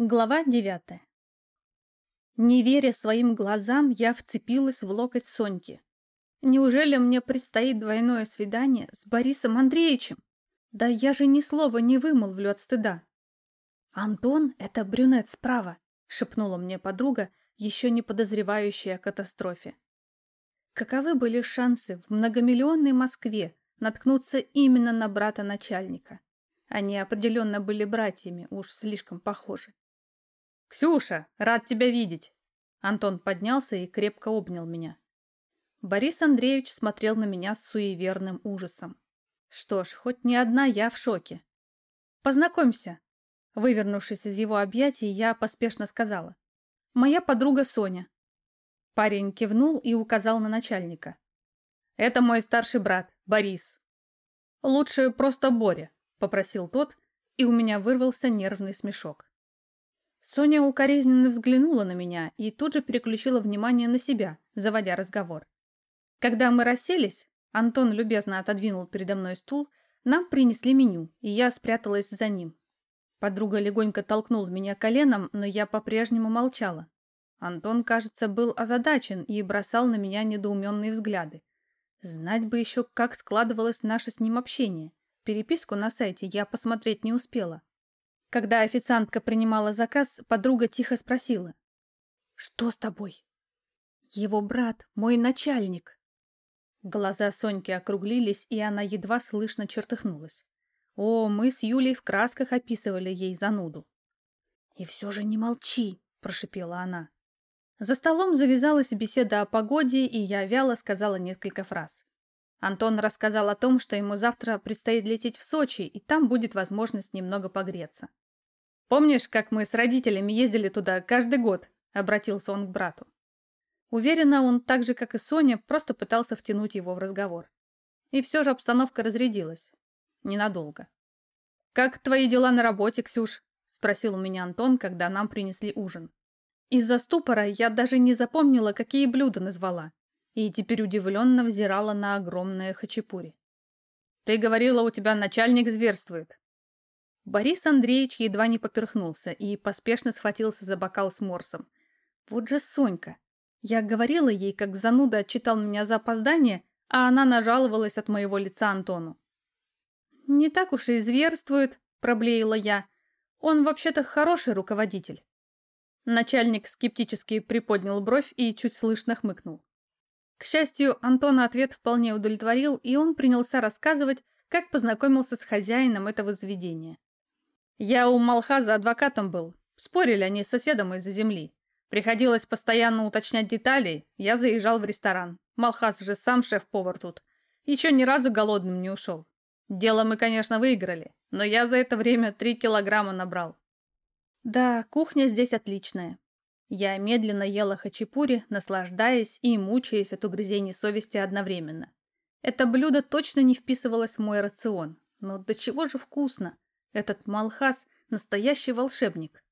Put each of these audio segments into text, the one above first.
Глава девятая. Не веря своим глазам, я вцепилась в локоть Соньки. Неужели мне предстоит двойное свидание с Борисом Андреевичем? Да я же ни слова не вымолвлю от стыда. «Антон — это брюнет справа», — шепнула мне подруга, еще не подозревающая о катастрофе. Каковы были шансы в многомиллионной Москве наткнуться именно на брата начальника? Они определенно были братьями, уж слишком похожи. «Ксюша, рад тебя видеть!» Антон поднялся и крепко обнял меня. Борис Андреевич смотрел на меня с суеверным ужасом. Что ж, хоть не одна я в шоке. «Познакомься!» Вывернувшись из его объятий, я поспешно сказала. «Моя подруга Соня». Парень кивнул и указал на начальника. «Это мой старший брат, Борис». «Лучше просто Боря», — попросил тот, и у меня вырвался нервный смешок. Соня укоризненно взглянула на меня и тут же переключила внимание на себя, заводя разговор. Когда мы расселись, Антон любезно отодвинул передо мной стул, нам принесли меню, и я спряталась за ним. Подруга легонько толкнула меня коленом, но я по-прежнему молчала. Антон, кажется, был озадачен и бросал на меня недоуменные взгляды. Знать бы еще, как складывалось наше с ним общение. Переписку на сайте я посмотреть не успела. Когда официантка принимала заказ, подруга тихо спросила. «Что с тобой?» «Его брат, мой начальник». Глаза Соньки округлились, и она едва слышно чертыхнулась. О, мы с Юлей в красках описывали ей зануду. «И все же не молчи», — прошипела она. За столом завязалась беседа о погоде, и я вяло сказала несколько фраз. Антон рассказал о том, что ему завтра предстоит лететь в Сочи, и там будет возможность немного погреться. «Помнишь, как мы с родителями ездили туда каждый год?» — обратился он к брату. Уверена, он так же, как и Соня, просто пытался втянуть его в разговор. И все же обстановка разрядилась. Ненадолго. «Как твои дела на работе, Ксюш?» — спросил у меня Антон, когда нам принесли ужин. Из-за ступора я даже не запомнила, какие блюда назвала и теперь удивленно взирала на огромное хачапури. «Ты говорила, у тебя начальник зверствует». Борис Андреевич едва не поперхнулся и поспешно схватился за бокал с морсом. Вот же Сонька. Я говорила ей, как зануда отчитал меня за опоздание, а она нажаловалась от моего лица Антону. «Не так уж и зверствует», — проблеяла я. «Он вообще-то хороший руководитель». Начальник скептически приподнял бровь и чуть слышно хмыкнул. К счастью, Антона ответ вполне удовлетворил, и он принялся рассказывать, как познакомился с хозяином этого заведения. «Я у Малхаза адвокатом был. Спорили они с соседом из-за земли. Приходилось постоянно уточнять детали. Я заезжал в ресторан. Малхаз же сам шеф-повар тут. Еще ни разу голодным не ушел. Дело мы, конечно, выиграли, но я за это время три килограмма набрал. Да, кухня здесь отличная. Я медленно ела хачапури, наслаждаясь и мучаясь от угрызений совести одновременно. Это блюдо точно не вписывалось в мой рацион. Но до чего же вкусно! Этот Малхас – настоящий волшебник.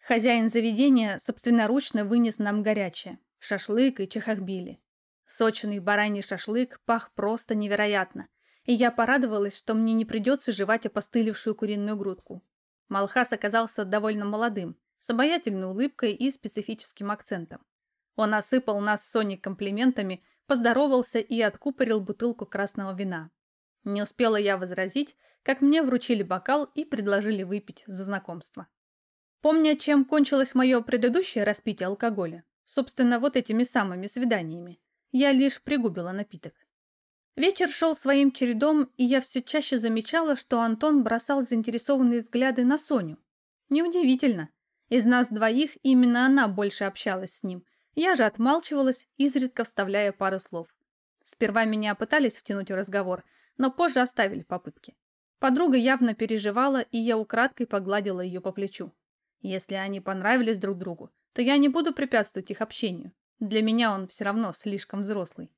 Хозяин заведения собственноручно вынес нам горячее – шашлык и чехахбили. Сочный бараний шашлык пах просто невероятно, и я порадовалась, что мне не придется жевать опостылевшую куриную грудку. Малхас оказался довольно молодым, с обаятельной улыбкой и специфическим акцентом. Он осыпал нас с Соней комплиментами, поздоровался и откупорил бутылку красного вина. Не успела я возразить, как мне вручили бокал и предложили выпить за знакомство. Помня, чем кончилось мое предыдущее распитие алкоголя, собственно, вот этими самыми свиданиями, я лишь пригубила напиток. Вечер шел своим чередом, и я все чаще замечала, что Антон бросал заинтересованные взгляды на Соню. Неудивительно, из нас двоих именно она больше общалась с ним. Я же отмалчивалась, изредка вставляя пару слов. Сперва меня пытались втянуть в разговор, но позже оставили попытки. Подруга явно переживала, и я украдкой погладила ее по плечу. Если они понравились друг другу, то я не буду препятствовать их общению. Для меня он все равно слишком взрослый.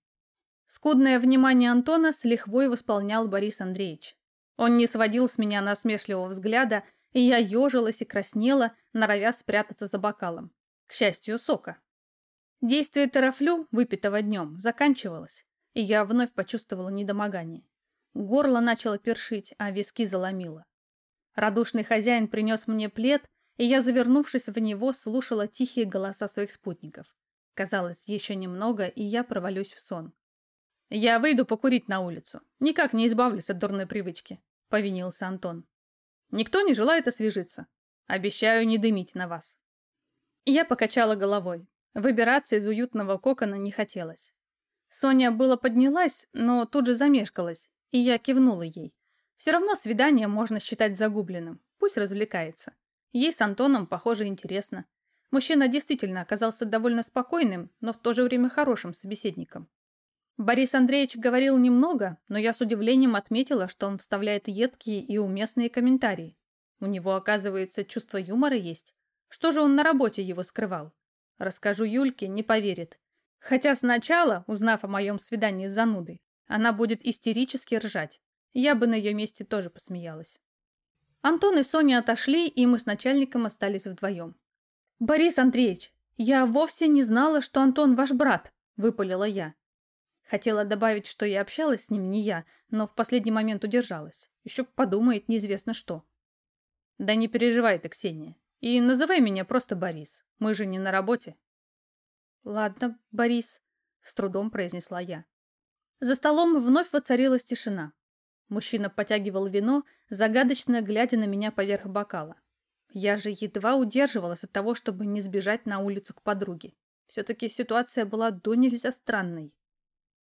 Скудное внимание Антона с лихвой восполнял Борис Андреевич. Он не сводил с меня насмешливого взгляда, и я ежилась и краснела, норовя спрятаться за бокалом. К счастью, сока. Действие терафлю, выпитого днем, заканчивалось, и я вновь почувствовала недомогание. Горло начало першить, а виски заломило. Радушный хозяин принес мне плед, и я, завернувшись в него, слушала тихие голоса своих спутников. Казалось, еще немного, и я провалюсь в сон. «Я выйду покурить на улицу. Никак не избавлюсь от дурной привычки», — повинился Антон. «Никто не желает освежиться. Обещаю не дымить на вас». Я покачала головой. Выбираться из уютного кокона не хотелось. Соня было поднялась, но тут же замешкалась, и я кивнула ей. Все равно свидание можно считать загубленным. Пусть развлекается. Ей с Антоном, похоже, интересно. Мужчина действительно оказался довольно спокойным, но в то же время хорошим собеседником. Борис Андреевич говорил немного, но я с удивлением отметила, что он вставляет едкие и уместные комментарии. У него, оказывается, чувство юмора есть. Что же он на работе его скрывал? Расскажу Юльке, не поверит. Хотя сначала, узнав о моем свидании с занудой, она будет истерически ржать. Я бы на ее месте тоже посмеялась. Антон и Соня отошли, и мы с начальником остались вдвоем. «Борис Андреевич, я вовсе не знала, что Антон ваш брат», — выпалила я. Хотела добавить, что я общалась с ним не я, но в последний момент удержалась. Еще подумает неизвестно что. «Да не переживай ты, Ксения. И называй меня просто Борис. Мы же не на работе». «Ладно, Борис», — с трудом произнесла я. За столом вновь воцарилась тишина. Мужчина потягивал вино, загадочно глядя на меня поверх бокала. Я же едва удерживалась от того, чтобы не сбежать на улицу к подруге. Все-таки ситуация была до нельзя странной.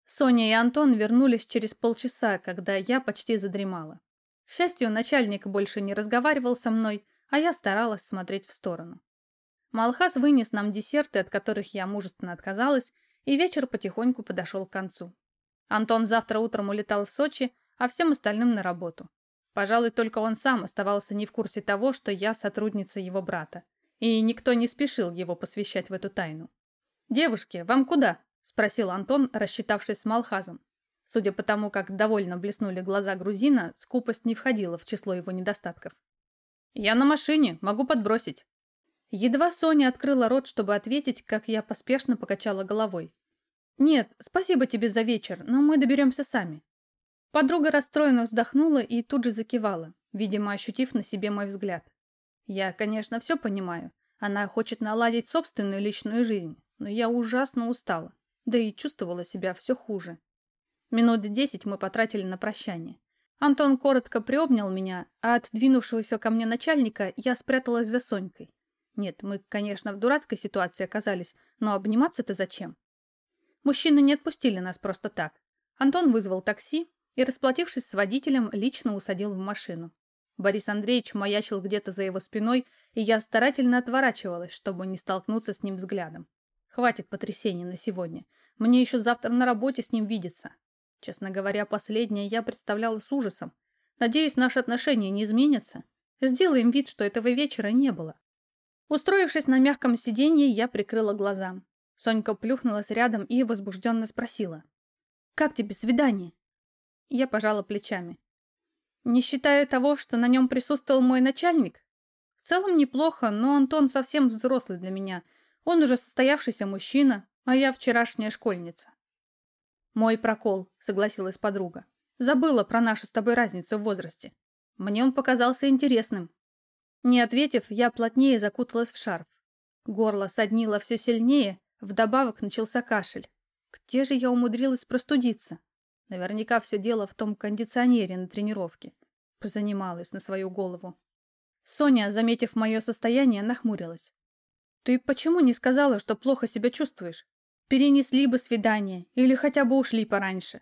Соня и Антон вернулись через полчаса, когда я почти задремала. К счастью, начальник больше не разговаривал со мной, а я старалась смотреть в сторону. Малхас вынес нам десерты, от которых я мужественно отказалась, и вечер потихоньку подошел к концу. Антон завтра утром улетал в Сочи, а всем остальным на работу. Пожалуй, только он сам оставался не в курсе того, что я сотрудница его брата, и никто не спешил его посвящать в эту тайну. «Девушки, вам куда?» – спросил Антон, рассчитавшись с Малхазом. Судя по тому, как довольно блеснули глаза грузина, скупость не входила в число его недостатков. «Я на машине, могу подбросить». Едва Соня открыла рот, чтобы ответить, как я поспешно покачала головой. «Нет, спасибо тебе за вечер, но мы доберемся сами». Подруга расстроенно вздохнула и тут же закивала, видимо, ощутив на себе мой взгляд. Я, конечно, все понимаю. Она хочет наладить собственную личную жизнь, но я ужасно устала, да и чувствовала себя все хуже. Минут десять мы потратили на прощание. Антон коротко приобнял меня, а от двинувшегося ко мне начальника я спряталась за Сонькой. Нет, мы, конечно, в дурацкой ситуации оказались, но обниматься-то зачем? Мужчины не отпустили нас просто так. Антон вызвал такси и, расплатившись с водителем, лично усадил в машину. Борис Андреевич маячил где-то за его спиной, и я старательно отворачивалась, чтобы не столкнуться с ним взглядом. Хватит потрясений на сегодня. Мне еще завтра на работе с ним видеться. Честно говоря, последнее я представляла с ужасом. Надеюсь, наши отношения не изменятся. Сделаем вид, что этого вечера не было. Устроившись на мягком сиденье, я прикрыла глаза. Сонька плюхнулась рядом и возбужденно спросила. «Как тебе свидание?» Я пожала плечами. Не считая того, что на нем присутствовал мой начальник? В целом неплохо, но Антон совсем взрослый для меня. Он уже состоявшийся мужчина, а я вчерашняя школьница. «Мой прокол», — согласилась подруга. «Забыла про нашу с тобой разницу в возрасте. Мне он показался интересным». Не ответив, я плотнее закуталась в шарф. Горло соднило все сильнее, вдобавок начался кашель. Где же я умудрилась простудиться? Наверняка все дело в том кондиционере на тренировке. Позанималась на свою голову. Соня, заметив мое состояние, нахмурилась. «Ты почему не сказала, что плохо себя чувствуешь? Перенесли бы свидание или хотя бы ушли пораньше.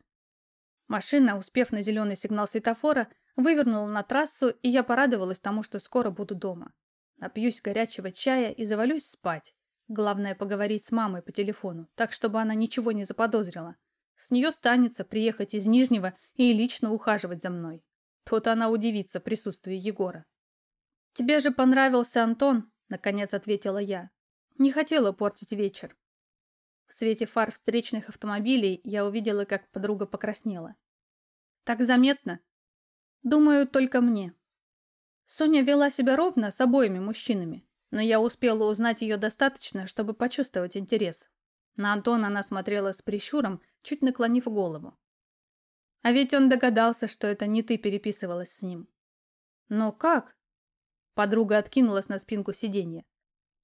Машина, успев на зеленый сигнал светофора, вывернула на трассу, и я порадовалась тому, что скоро буду дома. Напьюсь горячего чая и завалюсь спать. Главное поговорить с мамой по телефону, так, чтобы она ничего не заподозрила. С нее станется приехать из Нижнего и лично ухаживать за мной. То-то она удивится присутствию Егора. «Тебе же понравился Антон», — наконец ответила я. Не хотела портить вечер. В свете фар встречных автомобилей я увидела, как подруга покраснела. Так заметно? Думаю, только мне. Соня вела себя ровно с обоими мужчинами, но я успела узнать ее достаточно, чтобы почувствовать интерес. На Антона она смотрела с прищуром, чуть наклонив голову. А ведь он догадался, что это не ты переписывалась с ним. Но как? Подруга откинулась на спинку сиденья.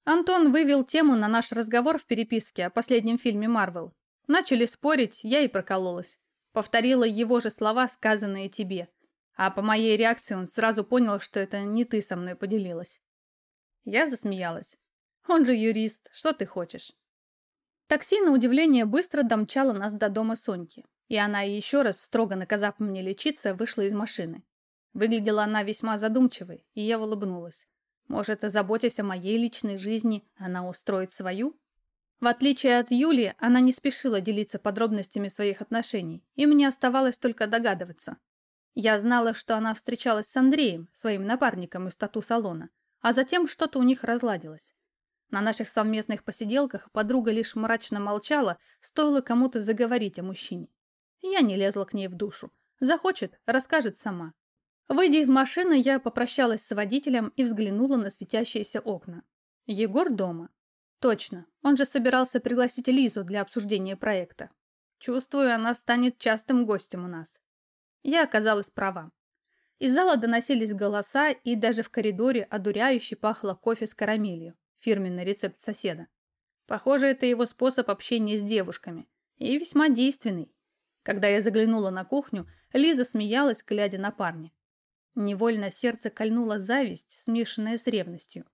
Антон вывел тему на наш разговор в переписке о последнем фильме «Марвел». Начали спорить, я и прокололась. Повторила его же слова, сказанные тебе. А по моей реакции он сразу понял, что это не ты со мной поделилась. Я засмеялась. Он же юрист, что ты хочешь? Такси, на удивление, быстро домчало нас до дома Соньки. И она, еще раз строго наказав мне лечиться, вышла из машины. Выглядела она весьма задумчивой, и я улыбнулась. Может, заботясь о моей личной жизни, она устроит свою? В отличие от Юли, она не спешила делиться подробностями своих отношений, и мне оставалось только догадываться. Я знала, что она встречалась с Андреем, своим напарником из тату-салона, а затем что-то у них разладилось. На наших совместных посиделках подруга лишь мрачно молчала, стоило кому-то заговорить о мужчине. Я не лезла к ней в душу. Захочет, расскажет сама. Выйдя из машины, я попрощалась с водителем и взглянула на светящиеся окна. Егор дома. Точно, он же собирался пригласить Лизу для обсуждения проекта. Чувствую, она станет частым гостем у нас. Я оказалась права. Из зала доносились голоса, и даже в коридоре одуряюще пахло кофе с карамелью, фирменный рецепт соседа. Похоже, это его способ общения с девушками, и весьма действенный. Когда я заглянула на кухню, Лиза смеялась, глядя на парня. Невольно сердце кольнула зависть, смешанная с ревностью.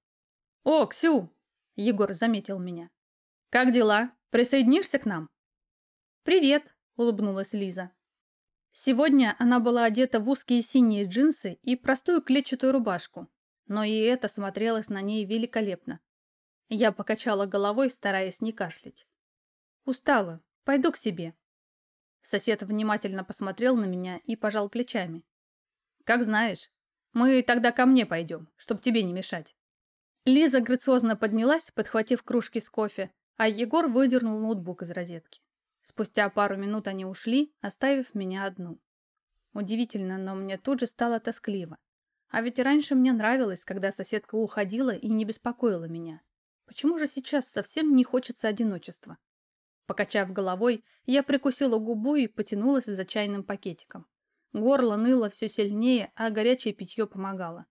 «О, Ксю!» — Егор заметил меня. «Как дела? Присоединишься к нам?» «Привет!» — улыбнулась Лиза. Сегодня она была одета в узкие синие джинсы и простую клетчатую рубашку, но и это смотрелось на ней великолепно. Я покачала головой, стараясь не кашлять. «Устала. Пойду к себе». Сосед внимательно посмотрел на меня и пожал плечами. Как знаешь. Мы тогда ко мне пойдем, чтобы тебе не мешать. Лиза грациозно поднялась, подхватив кружки с кофе, а Егор выдернул ноутбук из розетки. Спустя пару минут они ушли, оставив меня одну. Удивительно, но мне тут же стало тоскливо. А ведь раньше мне нравилось, когда соседка уходила и не беспокоила меня. Почему же сейчас совсем не хочется одиночества? Покачав головой, я прикусила губу и потянулась за чайным пакетиком. Горло ныло все сильнее, а горячее питье помогало.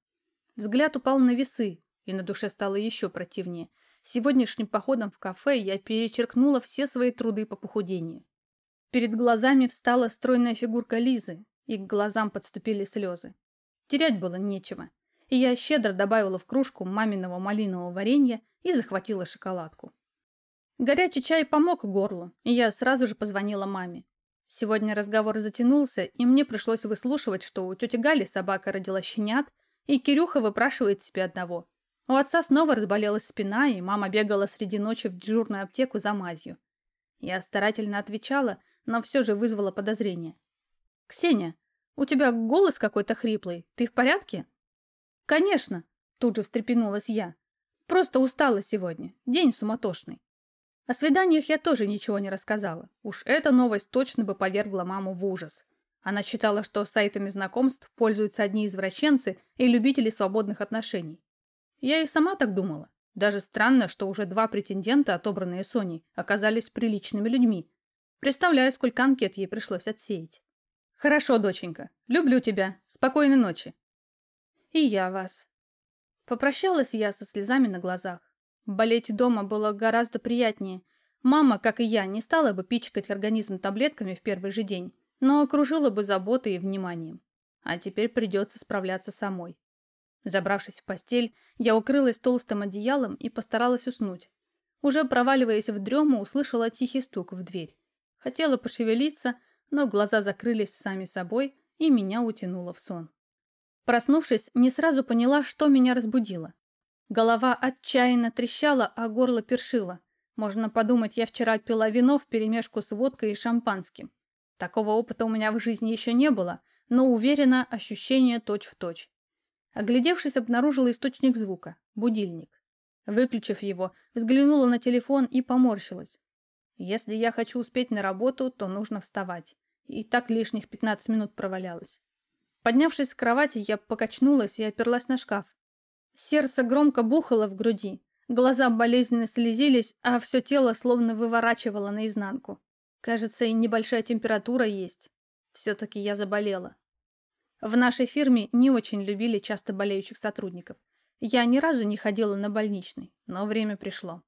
Взгляд упал на весы, и на душе стало еще противнее. Сегодняшним походом в кафе я перечеркнула все свои труды по похудению. Перед глазами встала стройная фигурка Лизы, и к глазам подступили слезы. Терять было нечего, и я щедро добавила в кружку маминого малинового варенья и захватила шоколадку. Горячий чай помог горлу, и я сразу же позвонила маме. Сегодня разговор затянулся, и мне пришлось выслушивать, что у тети Гали собака родила щенят, и Кирюха выпрашивает себе одного. У отца снова разболелась спина, и мама бегала среди ночи в дежурную аптеку за мазью. Я старательно отвечала, но все же вызвала подозрение. «Ксения, у тебя голос какой-то хриплый. Ты в порядке?» «Конечно», — тут же встрепенулась я. «Просто устала сегодня. День суматошный». О свиданиях я тоже ничего не рассказала. Уж эта новость точно бы повергла маму в ужас. Она считала, что сайтами знакомств пользуются одни извращенцы и любители свободных отношений. Я и сама так думала. Даже странно, что уже два претендента, отобранные Соней, оказались приличными людьми. Представляю, сколько анкет ей пришлось отсеять. Хорошо, доченька. Люблю тебя. Спокойной ночи. И я вас. Попрощалась я со слезами на глазах. Болеть дома было гораздо приятнее. Мама, как и я, не стала бы пичкать организм таблетками в первый же день, но окружила бы заботой и вниманием. А теперь придется справляться самой. Забравшись в постель, я укрылась толстым одеялом и постаралась уснуть. Уже проваливаясь в дрему, услышала тихий стук в дверь. Хотела пошевелиться, но глаза закрылись сами собой, и меня утянуло в сон. Проснувшись, не сразу поняла, что меня разбудило. Голова отчаянно трещала, а горло першило. Можно подумать, я вчера пила вино вперемешку с водкой и шампанским. Такого опыта у меня в жизни еще не было, но уверена, ощущение точь-в-точь. Точь. Оглядевшись, обнаружила источник звука – будильник. Выключив его, взглянула на телефон и поморщилась. Если я хочу успеть на работу, то нужно вставать. И так лишних 15 минут провалялась. Поднявшись с кровати, я покачнулась и оперлась на шкаф. Сердце громко бухало в груди, глаза болезненно слезились, а все тело словно выворачивало наизнанку. Кажется, и небольшая температура есть. Все-таки я заболела. В нашей фирме не очень любили часто болеющих сотрудников. Я ни разу не ходила на больничный, но время пришло.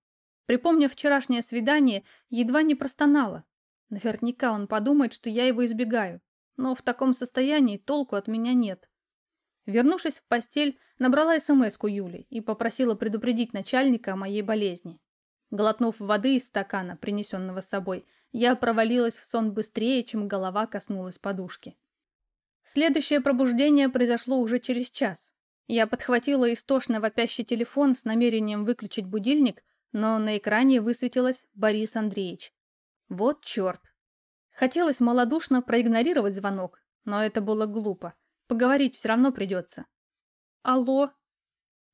Припомнив вчерашнее свидание, едва не простонала. Наверняка он подумает, что я его избегаю, но в таком состоянии толку от меня нет. Вернувшись в постель, набрала СМС-ку Юли и попросила предупредить начальника о моей болезни. Глотнув воды из стакана, принесенного с собой, я провалилась в сон быстрее, чем голова коснулась подушки. Следующее пробуждение произошло уже через час. Я подхватила истошно вопящий телефон с намерением выключить будильник, но на экране высветилось Борис Андреевич. Вот черт. Хотелось малодушно проигнорировать звонок, но это было глупо. Поговорить все равно придется. Алло?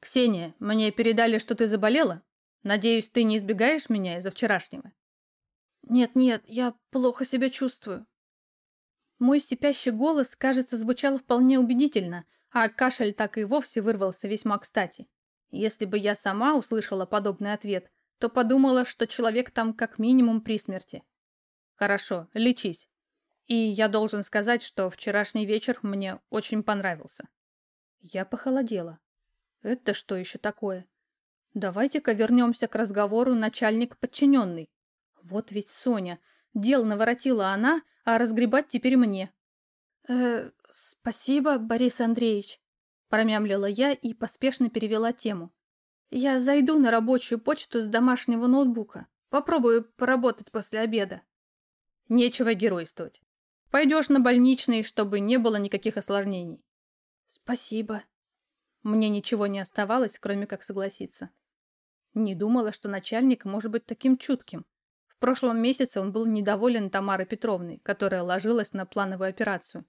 Ксения, мне передали, что ты заболела? Надеюсь, ты не избегаешь меня из-за вчерашнего? Нет-нет, я плохо себя чувствую. Мой сипящий голос, кажется, звучал вполне убедительно, а кашель так и вовсе вырвался весьма кстати. Если бы я сама услышала подобный ответ, то подумала, что человек там как минимум при смерти. Хорошо, лечись. И я должен сказать, что вчерашний вечер мне очень понравился. Я похолодела. Это что еще такое? Давайте-ка вернемся к разговору начальник-подчиненный. Вот ведь Соня. Дел наворотила она, а разгребать теперь мне. «Э, спасибо, Борис Андреевич», — промямлила я и поспешно перевела тему. «Я зайду на рабочую почту с домашнего ноутбука. Попробую поработать после обеда». Нечего геройствовать. Пойдешь на больничный, чтобы не было никаких осложнений. Спасибо. Мне ничего не оставалось, кроме как согласиться. Не думала, что начальник может быть таким чутким. В прошлом месяце он был недоволен Тамарой Петровной, которая ложилась на плановую операцию.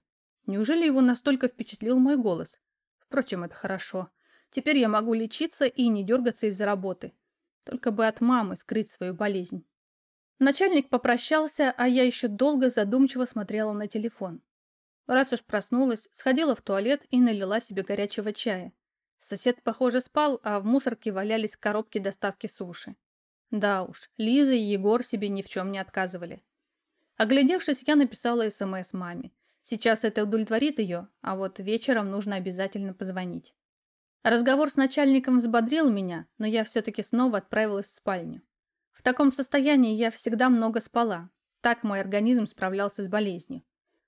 Неужели его настолько впечатлил мой голос? Впрочем, это хорошо. Теперь я могу лечиться и не дергаться из-за работы. Только бы от мамы скрыть свою болезнь. Начальник попрощался, а я еще долго задумчиво смотрела на телефон. Раз уж проснулась, сходила в туалет и налила себе горячего чая. Сосед, похоже, спал, а в мусорке валялись коробки доставки суши. Да уж, Лиза и Егор себе ни в чем не отказывали. Оглядевшись, я написала СМС маме. Сейчас это удовлетворит ее, а вот вечером нужно обязательно позвонить. Разговор с начальником взбодрил меня, но я все-таки снова отправилась в спальню. В таком состоянии я всегда много спала. Так мой организм справлялся с болезнью.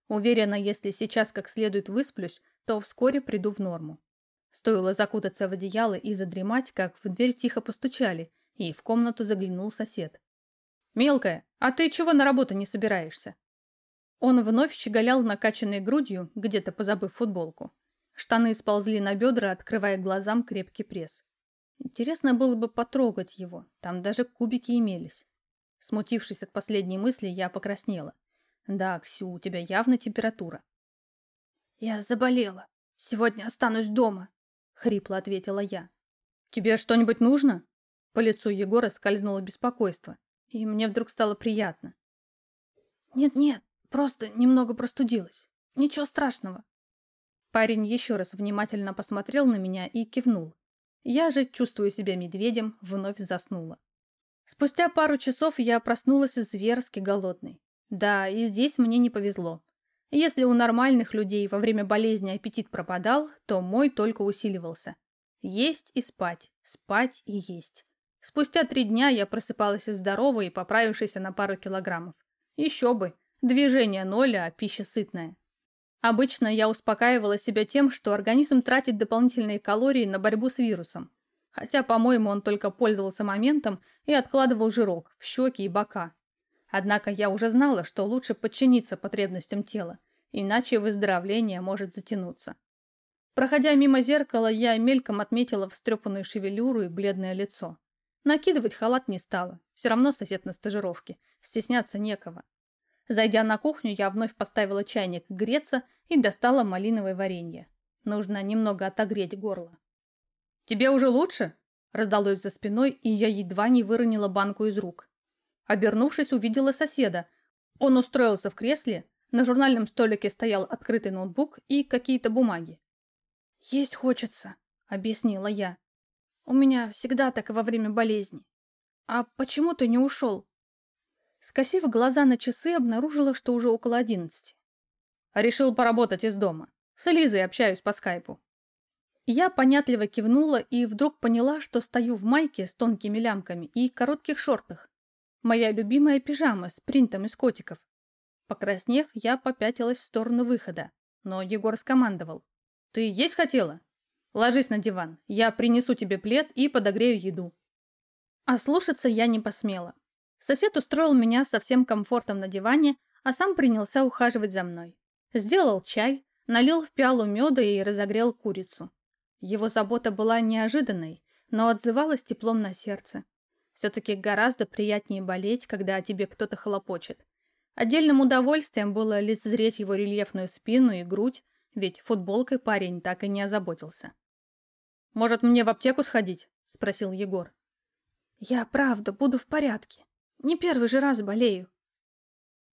Уверена, если сейчас как следует высплюсь, то вскоре приду в норму. Стоило закутаться в одеяло и задремать, как в дверь тихо постучали, и в комнату заглянул сосед. «Мелкая, а ты чего на работу не собираешься?» Он вновь щеголял накачанной грудью, где-то позабыв футболку. Штаны сползли на бедра, открывая глазам крепкий пресс. Интересно было бы потрогать его, там даже кубики имелись. Смутившись от последней мысли, я покраснела. Да, Ксю, у тебя явно температура. Я заболела. Сегодня останусь дома, хрипло ответила я. Тебе что-нибудь нужно? По лицу Егора скользнуло беспокойство, и мне вдруг стало приятно. Нет-нет, просто немного простудилась. Ничего страшного. Парень еще раз внимательно посмотрел на меня и кивнул. Я же, чувствуя себя медведем, вновь заснула. Спустя пару часов я проснулась зверски голодной. Да, и здесь мне не повезло. Если у нормальных людей во время болезни аппетит пропадал, то мой только усиливался. Есть и спать, спать и есть. Спустя три дня я просыпалась здоровой и поправившейся на пару килограммов. Еще бы, движение ноль, а пища сытная. Обычно я успокаивала себя тем, что организм тратит дополнительные калории на борьбу с вирусом. Хотя, по-моему, он только пользовался моментом и откладывал жирок в щеки и бока. Однако я уже знала, что лучше подчиниться потребностям тела, иначе выздоровление может затянуться. Проходя мимо зеркала, я мельком отметила встрепанную шевелюру и бледное лицо. Накидывать халат не стала, все равно сосед на стажировке, стесняться некого. Зайдя на кухню, я вновь поставила чайник греться и достала малиновое варенье. Нужно немного отогреть горло. «Тебе уже лучше?» Раздалось за спиной, и я едва не выронила банку из рук. Обернувшись, увидела соседа. Он устроился в кресле, на журнальном столике стоял открытый ноутбук и какие-то бумаги. «Есть хочется», — объяснила я. «У меня всегда так во время болезни. А почему ты не ушел?» Скосив глаза на часы, обнаружила, что уже около одиннадцати. Решил поработать из дома. С Элизой общаюсь по скайпу. Я понятливо кивнула и вдруг поняла, что стою в майке с тонкими лямками и коротких шортах. Моя любимая пижама с принтом из котиков. Покраснев, я попятилась в сторону выхода, но Егор скомандовал. «Ты есть хотела? Ложись на диван, я принесу тебе плед и подогрею еду». А слушаться я не посмела. Сосед устроил меня со всем комфортом на диване, а сам принялся ухаживать за мной. Сделал чай, налил в пиалу меда и разогрел курицу. Его забота была неожиданной, но отзывалась теплом на сердце. Все-таки гораздо приятнее болеть, когда о тебе кто-то хлопочет. Отдельным удовольствием было лицезреть его рельефную спину и грудь, ведь футболкой парень так и не озаботился. «Может, мне в аптеку сходить?» – спросил Егор. «Я правда буду в порядке. Не первый же раз болею».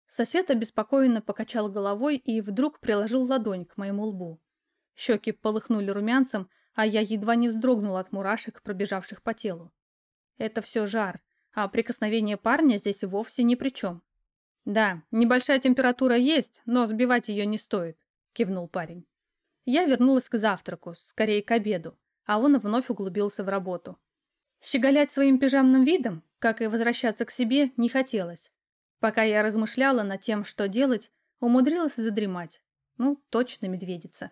Сосед обеспокоенно покачал головой и вдруг приложил ладонь к моему лбу. Щеки полыхнули румянцем, а я едва не вздрогнула от мурашек, пробежавших по телу. Это все жар, а прикосновение парня здесь вовсе ни при чем. «Да, небольшая температура есть, но сбивать ее не стоит», — кивнул парень. Я вернулась к завтраку, скорее к обеду, а он вновь углубился в работу. Щеголять своим пижамным видом, как и возвращаться к себе, не хотелось. Пока я размышляла над тем, что делать, умудрилась задремать. Ну, точно медведица.